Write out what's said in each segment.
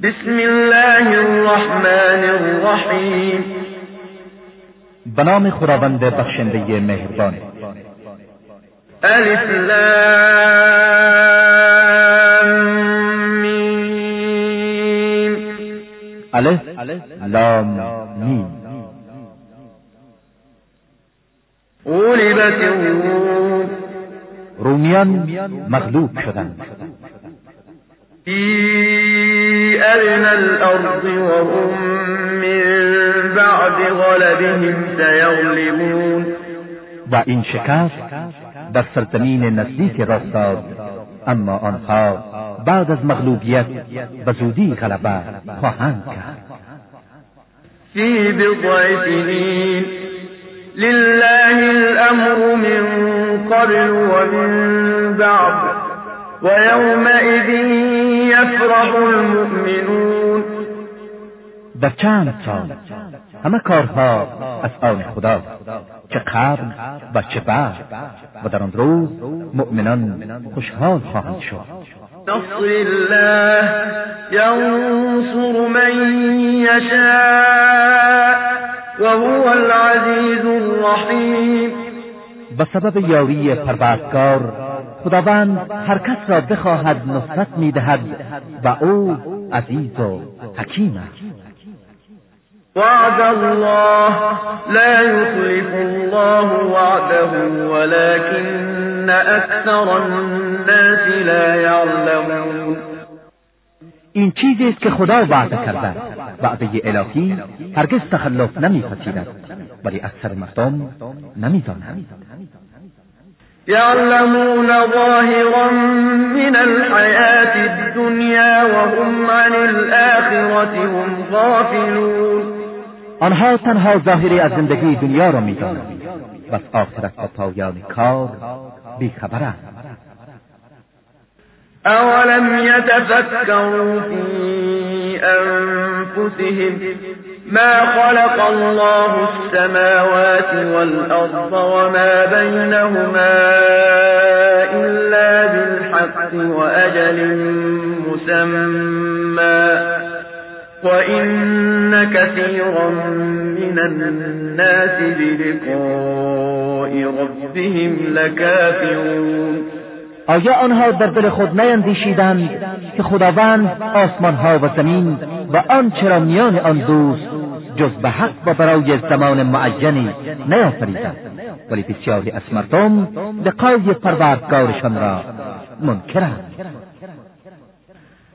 بسم الله الرحمن الرحیم به نام خداوند بخشنده مهربان الف لام میم الف لام میم غلبت الروم رومیان مغلوب شدند أدنى الأرض وهم من بعد غلبهم سيغلبون و این شکست در سرزمین نزدیک راستاد اما آنها بعد از مغلوبیت به زودی غلبه خواهند کرد. في بضع سنين لله الأمر من قبل ومن بعد. ويومئذ در چند سال همه کارها از آن خدا چه قبل و چه بعد و در آن روز مؤمنان خوشحال خواهند شد. نصر الله ينصر من يشاء وهو العزيز الرحيم به سبب یاری پروردگار خداوند هر کس را بخواهد نصرت می‌دهد و او عزیز و حکیم است. وعد الله لا يخلف الله وعده ولكن أكثر الناس لا يعلمون. این چیزی است که خدا وعده کرده. وعده الهی هرگز تخلف نمیپذیرد ولی اکثر مردم نمیدانند. يعلمون ظاهرا من الحياة الدنيا وهم عن الآخرة هم غافلون. آنها تنها ظاهری از زندگی دنیا را می‌دانند. و از آخرت و پایان کار بیخبرند أولم يتفكروا في أنفسهم ما خلق الله السماوات والأرض وما بينهما إلا بالحق وأجل مسمى وإن كثيرا من الناس بلقاء ربهم لكافرون آیا آنها در دل خود نیندیشیدند که خداوند آسمانها و زمین و آنچه را میان آن دوست جز به حق و برای زمان معینی نیافریدند ولی بسیاری از مردم لقای پروردگارشان را منکرند.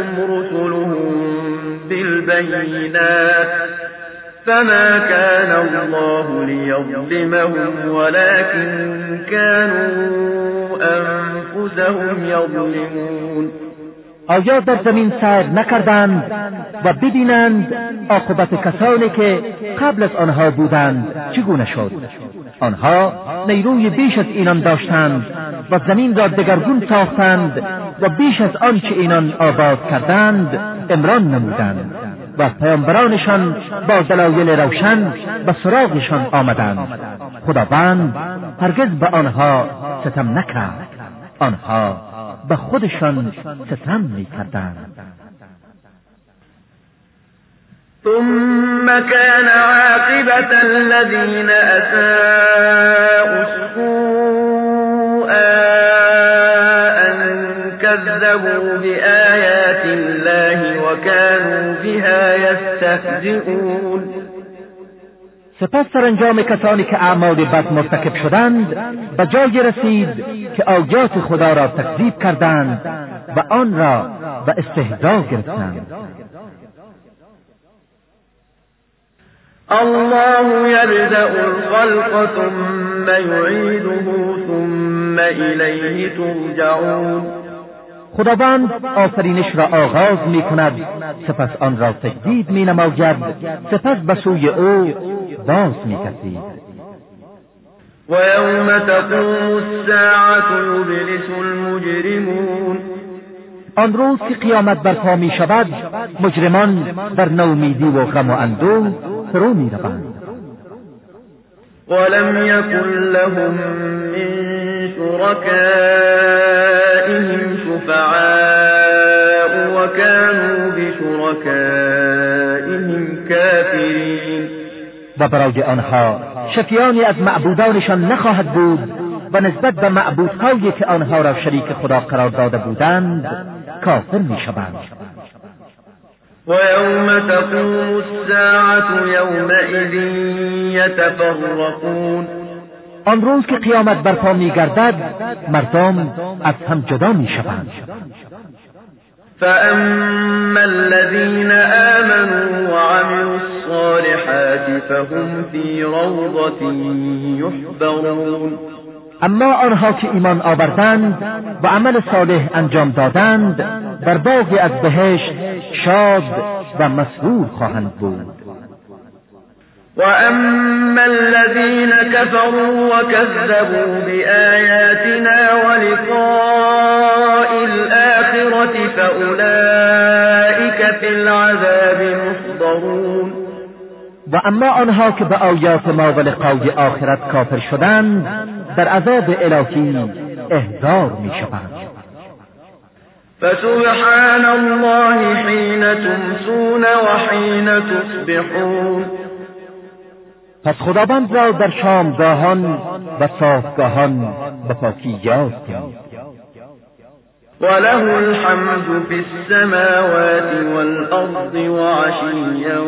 وجاءتهم رسلهم بالبينات فما كان الله ليظلمهم ولكن كانوا أنفسهم يظلمون. آیا در زمین سیر نکردند و ببینند عاقبت کسانی که قبل از آنها بودند چگونه شد؟ آنها نیروی بیش از اینان داشتند و زمین را دگرگون ساختند و بیش از آنچه اینان آباد کردند امران نمودند و پیامبرانشان با دلایل روشن به سراغشان آمدند. خداوند هرگز به آنها ستم نکرد آنها به خودشان ستم می‌کردند. ثم كان عاقبة الذين أساءوا كذبوا بآيات الله وكانوا بها يستهزئون سپس سرانجام کسانی که اعمال بد مرتکب شدند به جای رسید که آیات خدا را تکذیب کردند و آن را به استهزا گرفتند. الله يبدأ الخلق ثم يعيده ثم إليه ترجعون. خداوند آفرینش را آغاز می کند سپس آن را تجدید می نماید سپس به سوی او باز می کسید و یوم تقوم الساعت یبلس المجرمون. آن روز که قیامت برپا می شود مجرمان در نومیدی و غم و اندوه فرو می روند ولم يكن لهم من شركائهم شفعاء وكانوا بشركائهم كافرين. و برای آنها شفیانی از معبودانشان نخواهد بود و نسبت به معبودهایی که آنها را شریک خدا قرار داده بودند کافر می شوند ويوم تقوم الساعة يومئذ يتفرقون. آن روز که قیامت برپا میگردد مردم از هم جدا می‌شوند. فأما الذين آمنوا وعملوا الصالحات فهم في روضة يحبرون اما آنها که ایمان آوردند و عمل صالح انجام دادند در باغی از بهشت شاد و مسرور خواهند بود. وأما الذين كفروا وكذبوا بآياتنا ولقاء الآخرة فأولئك في العذاب محضرون و اما آنها که به آیات ما و لقای آخرت کافر شدند در عذاب الهی احضار می شوند فسبحان الله حين تمسون وحين تصبحون پس خداوند را در شامگاهان و صافگاهان به پاکی یاد کنید وله الحمد في السماوات والأرض وعشيا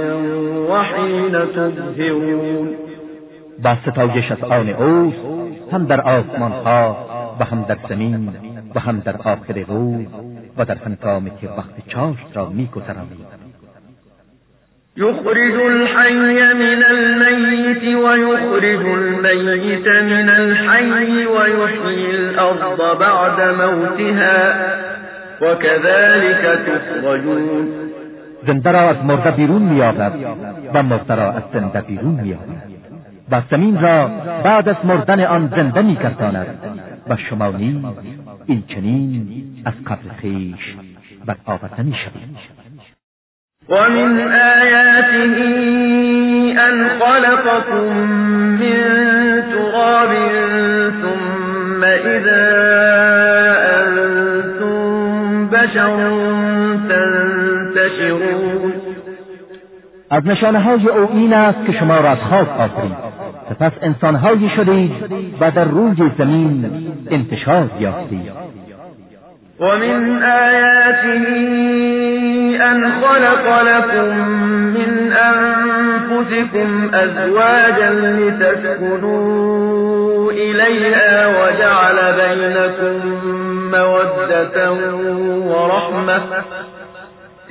وحين تظهرون. با ستایش از آن اوست هم در آسمان ها و هم در زمین و هم در آخر روز و در هنگامی که وقت چاشت را میگذرانید يخرج الحي من الميت ويخرج الميت من الحي ويحيي الأرض بعد موتها وكذلك تخرجون. زنده را از مرده بیرون میآورد و مرده را از زنده بیرون میآورد و زمین را بعد از مردن آن زنده میگرداند و شما نیز این چنین از قبل خیش بر آورده می‌شوید. ومن آياته أن خلقكم من تراب ثم إذا أنتم بشر تنتشرون از نشانه های أو این است که شما را از خاک آفرید. سپس انسانهایی شدید و در روی زمین انتشار یافتید. ومن آياته أن خلق لكم من أنفسكم أزواجا لتسكنوا إليها وجعل بينكم مودة ورحمة.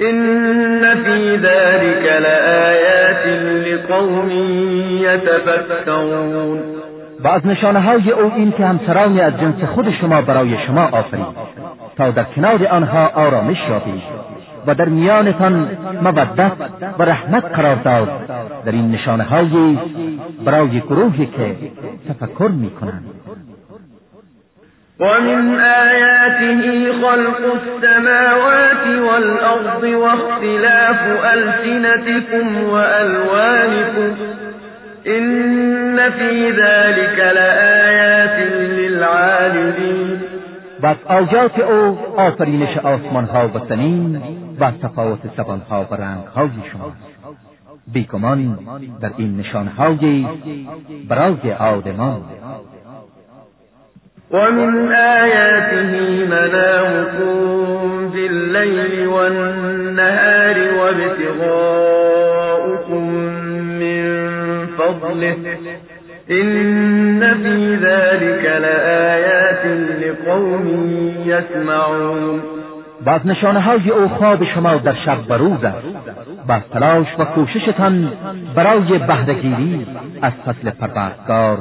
إن في ذلك لآيات لقوم يتفكرون. و از نشانه های أو این که همسرانی از جنس خود شما برای شما آفرید تا در کنار آنها آرامش یابید. و در میانتان مودت و رحمت قرار داد. در این نشانه های برای گروهی که تفکر می کنند ومن آياته خلق السماوات والأرض واختلاف ألسنتكم وألوانكم إن في ذلك لآيات للعالمين. و از آیات او آفرینش آسمان ها و زمین و تفاوت زبان ها و رنگ های شماست بیگمان در این نشان های برای آدمان. ومن آياته منامكم بالليل والنهار وابتغاؤكم من فضله إن في ذلك لآيات لقوم يسمعون. بعد نشانه های او خواب شما در شب و روز است با تلاش و کوششتان برای بهرهگیری از فصل پروردگار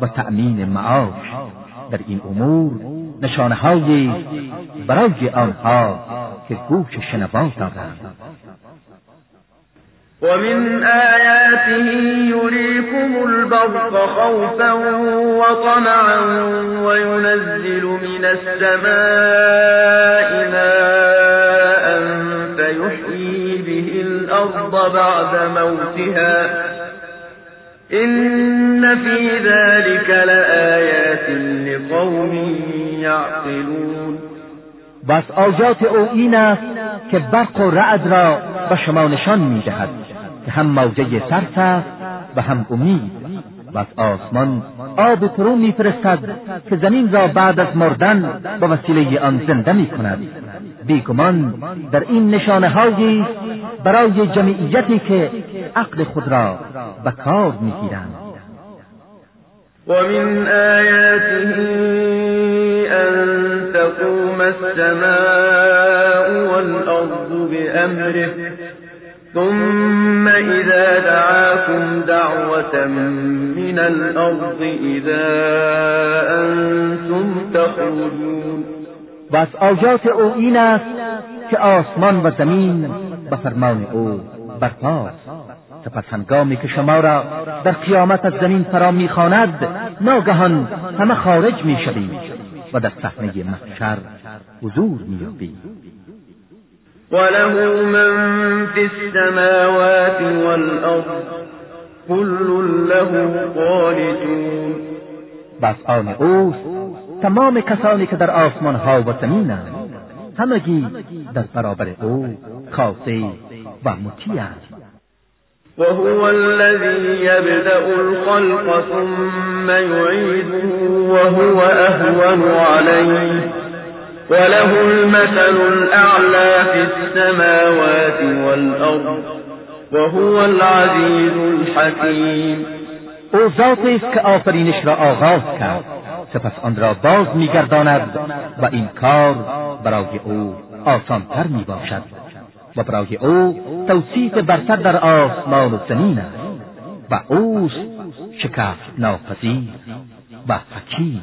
و تأمین معاش در این امور نشانه برای آنها که گوش شنوا دارند. ومن آياته يريكم البرق خوفا وطمعا وينزل من السماء ماء فيحيي به الأرض بعد موتها. إن في ذلك لآيات لقوم يعقلون. بس آیات أو این است که برق و رعد را به شما نشان میدهد. که هم موجه ترس است و هم امید. و از آسمان آب فرو میفرستد که زمین را بعد از مردن به وسیله آن زنده می کند بیگمان در این نشانه هایی برای جمعیتی که عقل خود را به کار می‌گیرند. ومن آياته أن تقوم السماء والأرض بأمره ثم إذا دعاكم دعوة من الأرض إذا أنتم تخرجون. و از آیات او این است که آسمان و زمین به فرمان او برپاست سپس هنگامی که شما را در قیامت از زمین فرا می‌خواند ناگهان همه خارج می‌شوید و در صحنه محشر حضور مییابید وله من في السماوات والأرض كل له قانتون بس آن اوست تمام کسانی که در آسمان ها و زمینند همگی در برابر أو خاصه و مطیعند وهو الذي يبدأ الخلق ثم يعيده وهو أهون عليه وله المثل الأعلى في السماوات والأرض وهو العزيز الحكيم. او ذاتی است که آفرینش را آغاز کرد سپس آن را باز میگرداند و این کار برای او آسانتر می باشد و برای او توصیف برتر در آسمان و زمین است و اوست شکست ناپذیر و حکیم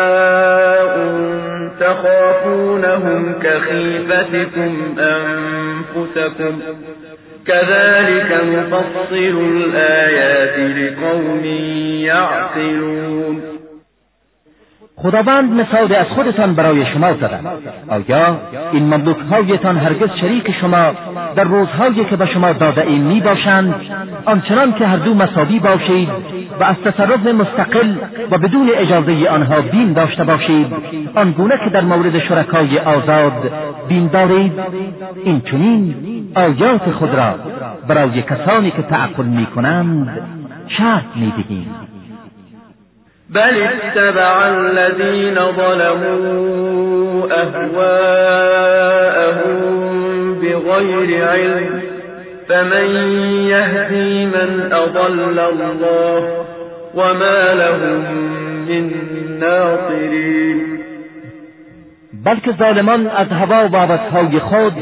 تخافونهم كخيفتكم أنفسكم. كذلك نفصل الآيات لقوم يعقلون. خداوند مثال از خودتان برای شما زده آیا این مملوک هایتان هرگز شریک شما در روزهایی که به شما داده این می باشند آنچنان که هر دو مساوی باشید و از تصرف مستقل و بدون اجازه آنها بین داشته باشید آنگونه که در مورد شرکای آزاد بین دارید؟ این چنین آیات خود را برای کسانی که تعقل می کنند شرط می دهیم بل اتبع الذين ظلموا أهواءهم بغير علم فمن يهدي من أضل الله وما لهم من ناصرين بلکه ظالمان از هوا و عوضهای خود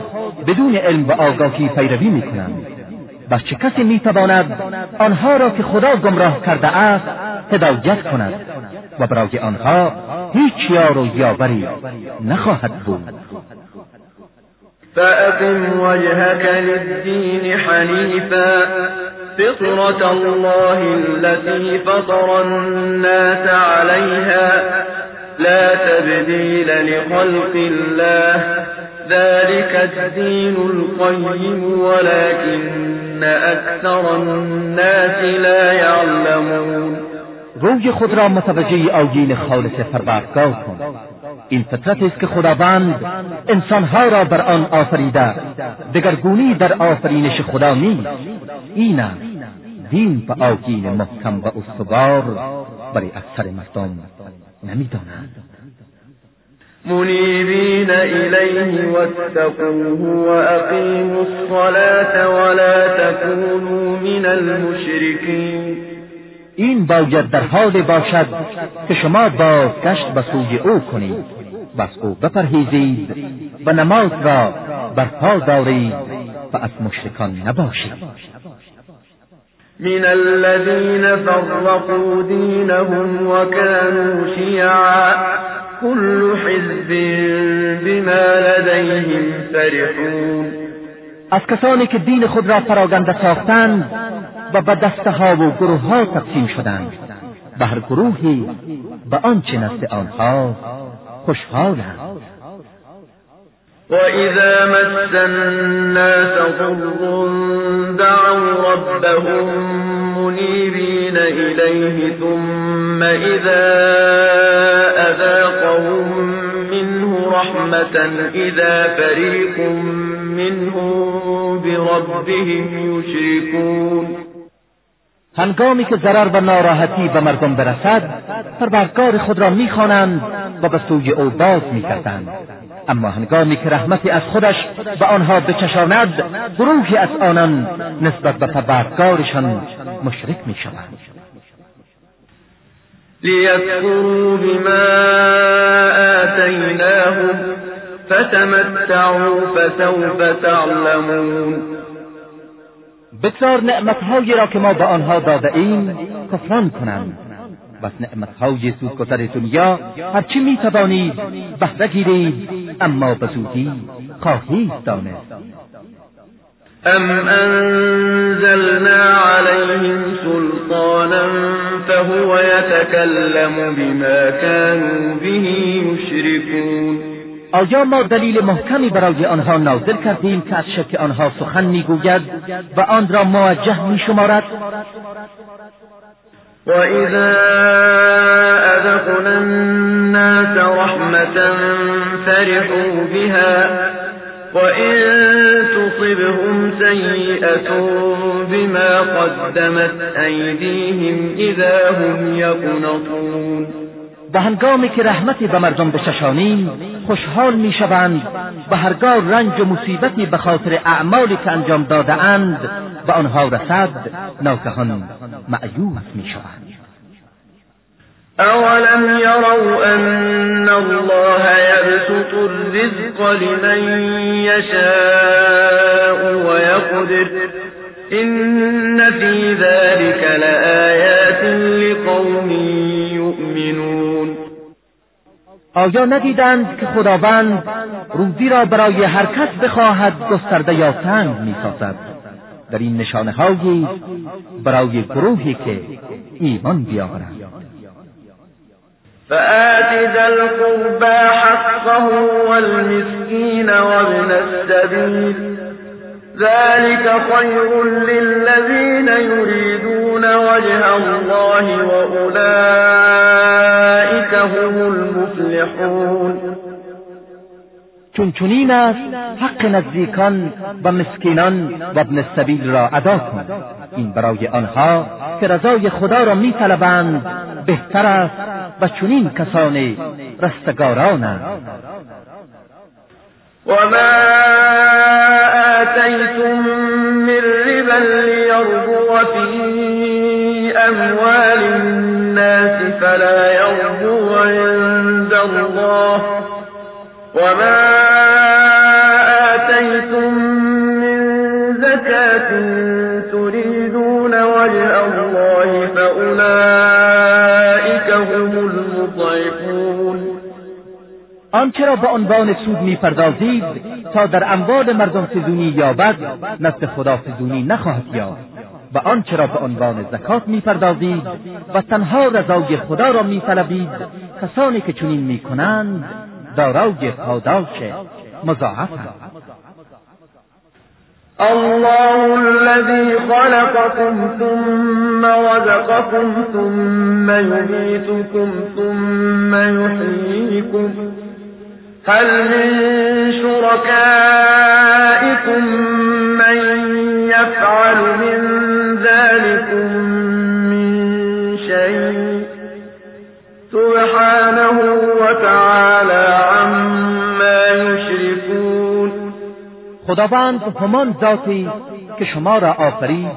بدون علم و آگاهی پیروی می‌کنند. و چه کسی می‌تواند آنها را که خدا گمراه کرده است هدایت کند و برای آنها هیچ یار و یاوری نخواهد بود. فأقم وجهك للدين حنيفا. فطرة الله التي فطر الناس عليها. لا تبديل لخلق الله. ذلك الدين القيم ولكن أكثر الناس لا يعلمون. روی خود را متوجه آیین خالص پروردگار کن. این فطرت است که خداوند انسانها را بر آن آفریده. دگرگونی در آفرینش خدا نیست. این دین به آیین محکم و استوار برای اکثر مردم نمی‌دانند منيبين إليه واتقوه وأقيموا الصلاة ولا تكونوا من المشركين این باید در حال باشد که شما بازگشت به سوی او کنید. و از او بپرهیزید و نماز را برپا دارید و از مشرکان نباشید. من الذين فرقوا دينهم وكانوا شيعا كل حزب بما لديهم فرحون. از کسانی که دین خود را پراگنده ساختند و به دسته ها و گروه ها تقسیم شدند. هر گروهی به آنچه نزد آنها خوشحالند. وإذا مس الناس ضر دعوا ربهم منيبين إليه ثم إذا أذاقهم منه رحمة إذا فريق منهم بربهم يشركون هنگامی که ضرر و ناراحتی به مردم برسد پروردگار خود را می‌خوانند و به سوی او باز میگردند اما هنگامی که رحمتی از خودش به آنها بچشاند گروهی از آنان نسبت به پروردگارشان مشرک می‌شوند. لیکفروا بما آتیناهم فتمتعوا فسوف تعلمون. بگذار نعمتهایی را که ما به آنها داده ایم کفران کنند. از نعمتهای سودگذر دنیا هرچی می‌توانید بهره گیرید. اما به زودی خواهید دانست. ام انزلنا عليهم سلطانا فهو يتكلم بما كانوا به يشركون آیا ما دلیل محکمی برای آنها نازل کردیم که از شک آنها سخن می‌گوید و آن را موجه میشمارد؟ وإذا أذقنا الناس رحمة فرحوا بها وإن تصبهم سيئة بما قدمت أيديهم إذا هم يقنطون و هنگامی که رحمتی به مردم بچشانیم خوشحال می‌شوند و هرگاه رنج و مصیبتی به خاطر اعمالی که انجام داده اند به آنها رسد ناگهان معیوب می‌شوند. اولم یروا ان الله یبسط الرزق لمن یشاء ویقدر این فی ذلك لآیات آیا ندیدند که خداوند روزی را برای هر کس بخواهد گسترده یا تنگ می‌سازد؟ در این نشانه هایی برای گروهی که ایمان بیاورند. فآت ذا القربى حقه والمسكين وابن السبيل. ذلك خير للذين يريدون وجه الله وأولئك هم المفلحون چون چنین است حق نزدیکان و مسکینان و ابن السبیل را ادا کن. این برای آنها که رضای خدا را میطلبند بهتر است و چنین کسان رستگارانند وما آتيتم من ربا ليربو في أموال الناس فلا يربو وما آتيتم من زكاة تريدون وجه الله فأولئك هم المضعفون آنچه را به عنوان سود می‌پردازید تا در اموال مردم فزونی یابد نزد خدا فزونی نخواهد یافت. و آنچه را به عنوان زکات می‌پردازید و تنها رضای خدا را میطلبید کسانی که چنین می‌کنند دارای پاداش مضاعف الله الذي خلقكم ثم رزقكم ثم يميتكم ثم يحييكم. هل من شركائكم من يفعل من ذلكم من شيء؟ سبحانه خداوند همان ذاتی که شما را آفرید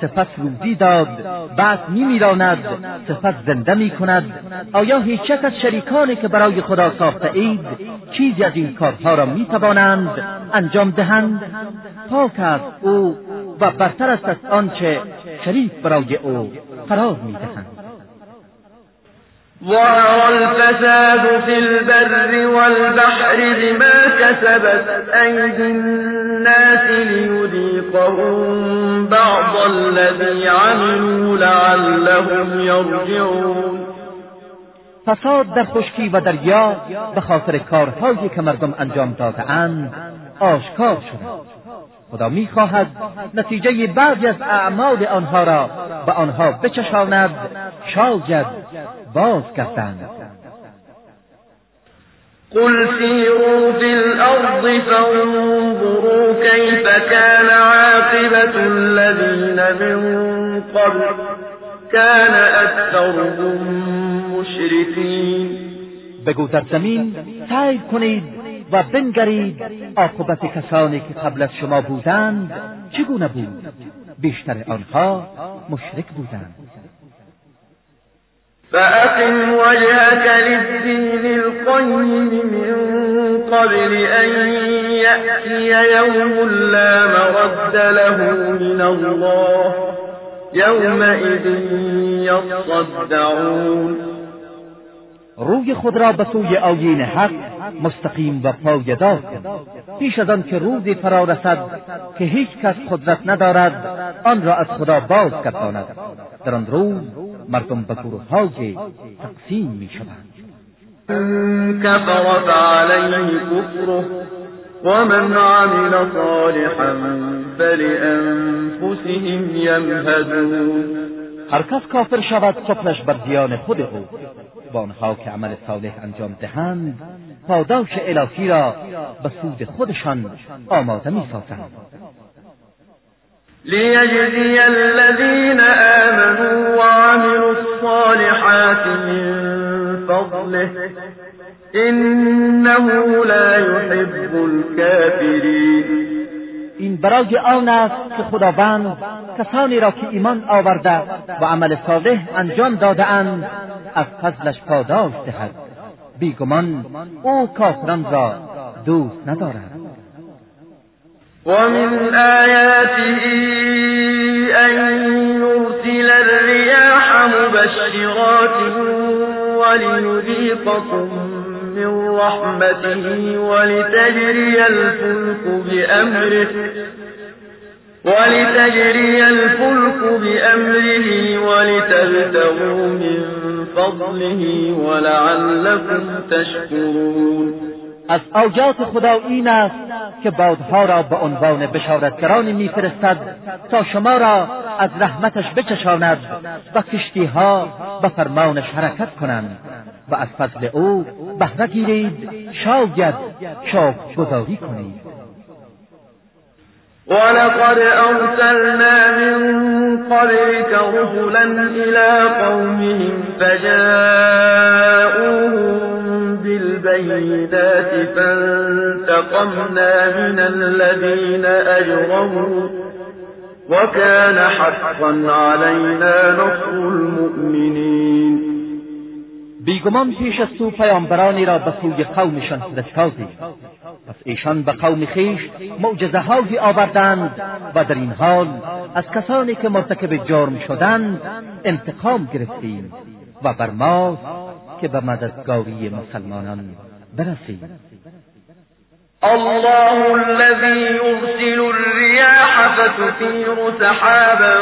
سپس روزی داد بعد میمیراند سپس زنده می کند آیا هیچ از شریکانی که برای خدا ساخته اید چیزی از این کارها را می توانند انجام دهند؟ پاک است او و برتر است از آنچه شریک برای او قرار می دهند ظهر الفساد في البر والبحر بما كسبت أيدي الناس ليذيقهم بعض الذي عملوا لعلهم يرجعون. فساد در خشکی و دریا به خاطر کارهایی که مردم انجام دادهاند آشکار شد. خدا می‌خواهد نتیجه بعضی از اعمال آنها را به آنها بچشاند شاید باز کردند قل سیروا فی الارض فانظروا كيف كان عاقبت الذين من قبل كان اكثرهم مشركین بگو در زمین سعی کنید و بنگرید عاقبت کسانی که قبل از شما بودند چگونه بود؟ بیشتر آنها مشرک بودند. فأقم وجهك للدين القيم من قبل أن يأتي يوم لا مرد له من الله. يومئذ يصدعون. روی خود را به سوی آیین حق مستقیم و پایدار کن پیش از آن که روزی فرا رسد که هیچ کس قدرت ندارد آن را از خدا باز گرداند در آن روز مردم به گروههای تقسیم می شوند كفر فعليه كفره ومن عمل صالحا فلأنفسهم يمهدون هر کس کافر شود سفلش بر دیان خود او. و آنها که عمل صالح انجام دهند پاداش الهی را به سود خودشان آماده می سازند ليجزي الذين آمنوا فضله إنه لا يحب الكافرين. این برای آن است که خداوند کسانی را که ایمان آورده و عمل صالح انجام داده اند از فضلش پاداش دهد. بیگمان او کافران را دوست ندارد. ومن آياته أن يرسل الرياح مبشرات وليذيقكم من رحمته ولتجري الفلك بأمره ولتجري الفلك بأمره ولتبتغوا من فضله ولعلكم تشكرون. از آجات خدا این است که بادها را به عنوان بشارتگرانی میفرستد تا شما را از رحمتش بچشاند و کشتیها به فرمانش حرکت کنند و از فضل او بهره گیرید شاید شاک گذاری کنید. ولقد أرسلنا من قبلك رسلا إلى قومهم فجاءوهم بالبينات فانتقمنا من الذين أجرموا وكان حقا علينا نصر المؤمنين. بیگمان پیش از تو پیامبرانی را به سوی قومشان فرستادی پس ایشان به قوم خیش معجزه هایی آوردند و در این حال از کسانی که مرتکب جرم شدند انتقام گرفتیم و بر ما که به مددگاری مسلمانان برسید الله الذي يرسل الرياح فتثير سحابا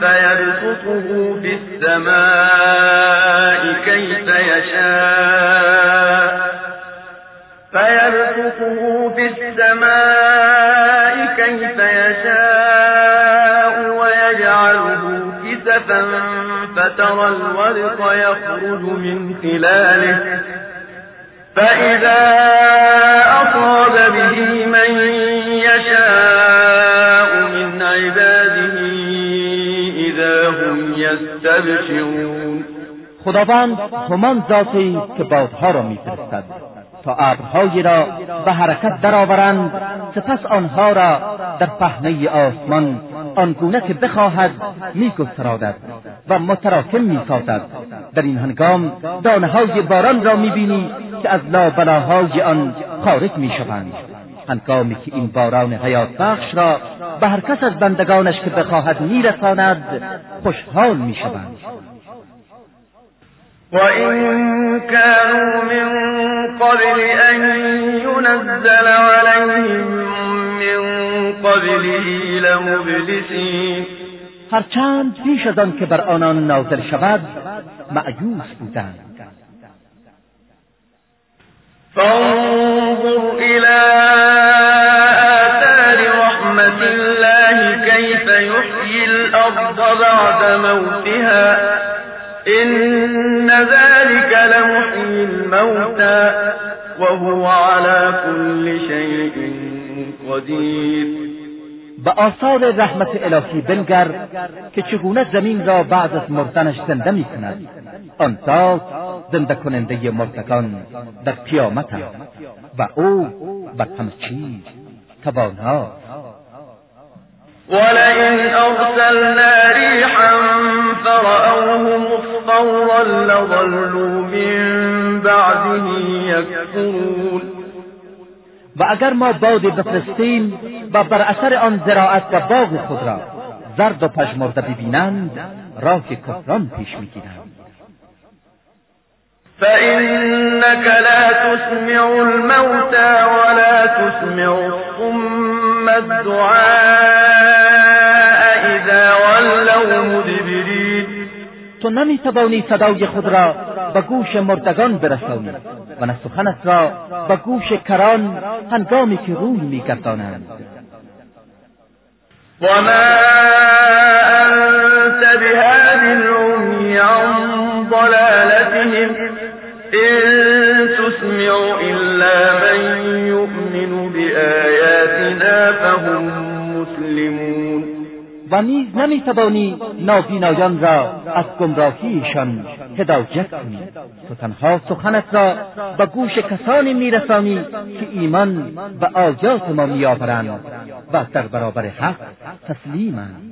فيبسطه في السماء كيف يشاء فيبسطه في السماء كيف يشاء ويجعله كسفا فترى الورق يخرج من خلاله فإذا هم يستبشرون خداوند همان ذاتی که بادها را میفرستد. تا ابرهایی را به حرکت درآورند سپس آنها را در پهنه آسمان آنگونه که بخواهد میگسترادد و متراکم می‌سازد. در این هنگام دانه های باران را می‌بینی که از لابلاهای آن خارج می‌شوند. هنگامی که این باران حیات بخش را به هر کس از بندگانش که بخواهد میرساند خوشحال می‌شوند. وإن كانوا من قبل أن ينزل عليهم من قبله لمبلسين هرچند پیش از آن که بر آنان نازل شود معیوس بودند. فانظر إلى آثار رحمة الله كيف يحيي الأرض بعد موتها. إن ذلك لمحيي الموتى وهو على كل شيء قدیر به آثار رحمت الهی بنگر که چگونه زمین را بعد از مردنش زنده می کند آن ذات زنده کننده مردگان در قیامت است و او بر همه چیز تواناست ولئن أرسلنا ريحا فرأوه مصفورا لظلوا من بعده يكفرون. و اگر ما باد بفرستیم و بر اثر آن زراعت و باغ خود را زرد و پژمرده ببینند راه کفران پیش می‌گیرند. فإنك لا تسمع الموتى ولا تسمع الصم الدعاء إذا ولوا مدبرين. تو نمی توانی صدای خود را به گوش مردگان برسانی و نه سخنت را به گوش کران هنگامی که روی میگردانند. وما أنت بهاد العمي عن ضلالتهم. من بآياتنا فهم و نیز نمی‌توانی نابینایان را از گمراهیشان هدایت کنی. تو تنها سخنت را به گوش کسانی میرسانی که ایمان به آیات ما میآورند و در برابر حق تسلیمند.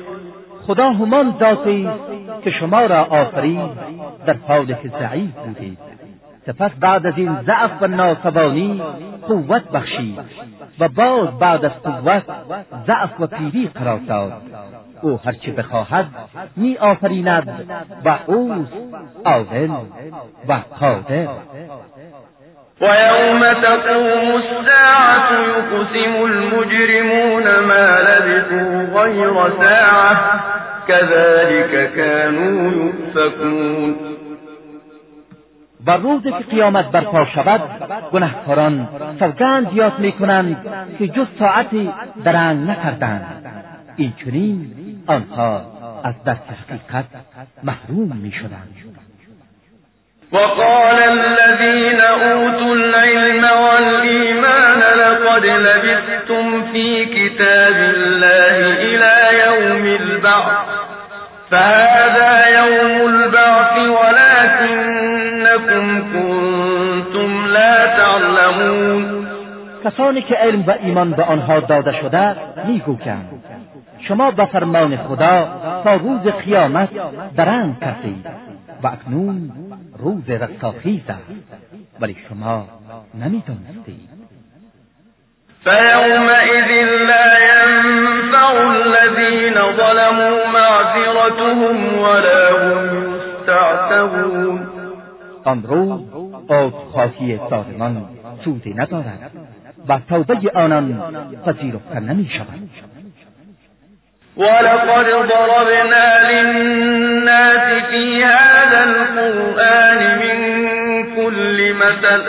خدا همان ذاتی که شما را آفرید در حالی که ضعیف بودید سپس بعد از این ضعف و ناتوانی قوت بخشید و باز بعد از قوت ضعف و پیری قرار داد. او هرچه بخواهد می آفریند و اوست عادل و قادر. ويوم تقوم الساعة يقسم المجرمون ما لبثوا غير ساعة كذلك كانوا يؤفكون. و روزی که قیامت برپا شود گنهکاران سوگند یاد می‌کنند که جز ساعتی درنگ نکردند. این چنین آنها از دست حقیقت محروم می‌شدند. وقال الذين أوتوا العلم والإيمان لقد لبثتم في كتاب الله إلى يوم البعث. فهذا يوم البعث ولكنكم كنتم لا تعلمون. کسانی که علم و ایمان به آنها داده شده می‌گویند شما به فرمان خدا تا روز قیامت درنگ کردید و اکنون روز رستاخیز است ولی شما نمی‌دانستید فيومئذ لا ينفع الذين ظلموا معذرتهم ولا هم يستعتبون آن روز عذرخواهی ظالمان سودی ندارد و توبه آنان پذیرفته نمی شود ولقد ضربنا للناس في هذا القرآن من كل مثل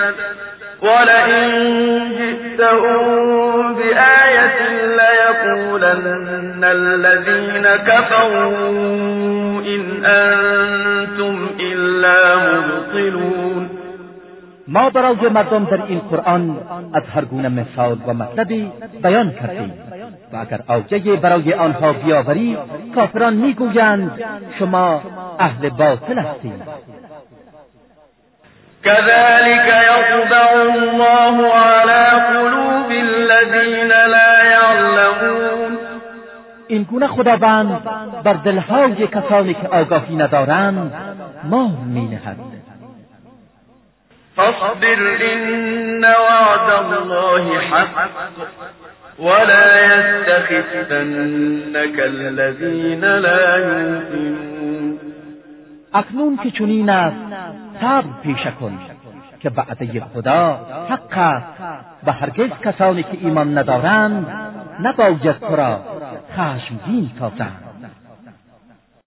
ولئن جئت جئتهم بآية ليقولن الذين كفروا إن أنتم إلا مبطلون ما برای مردم در این قرآن از هر گونه مثال و مطلبی بیان کردیم. و اگر آجه برای آنها بیاوری کافران می‌گویند شما اهل باطل هستید. كذلك يطبع الله على قلوب الذين لا يعلمون این گونه خداوند بر دلهای کسانی که آگاهی ندارند مهر مینهد. فاصبر إن وعد الله حق. ولا يستخفنك الذين لا يوقنون اکنون که چنین است صبر پیشه کن که وعده خدا حق است و هرگز کسانی که ایمان ندارند نباید تو را خشمگین سازند.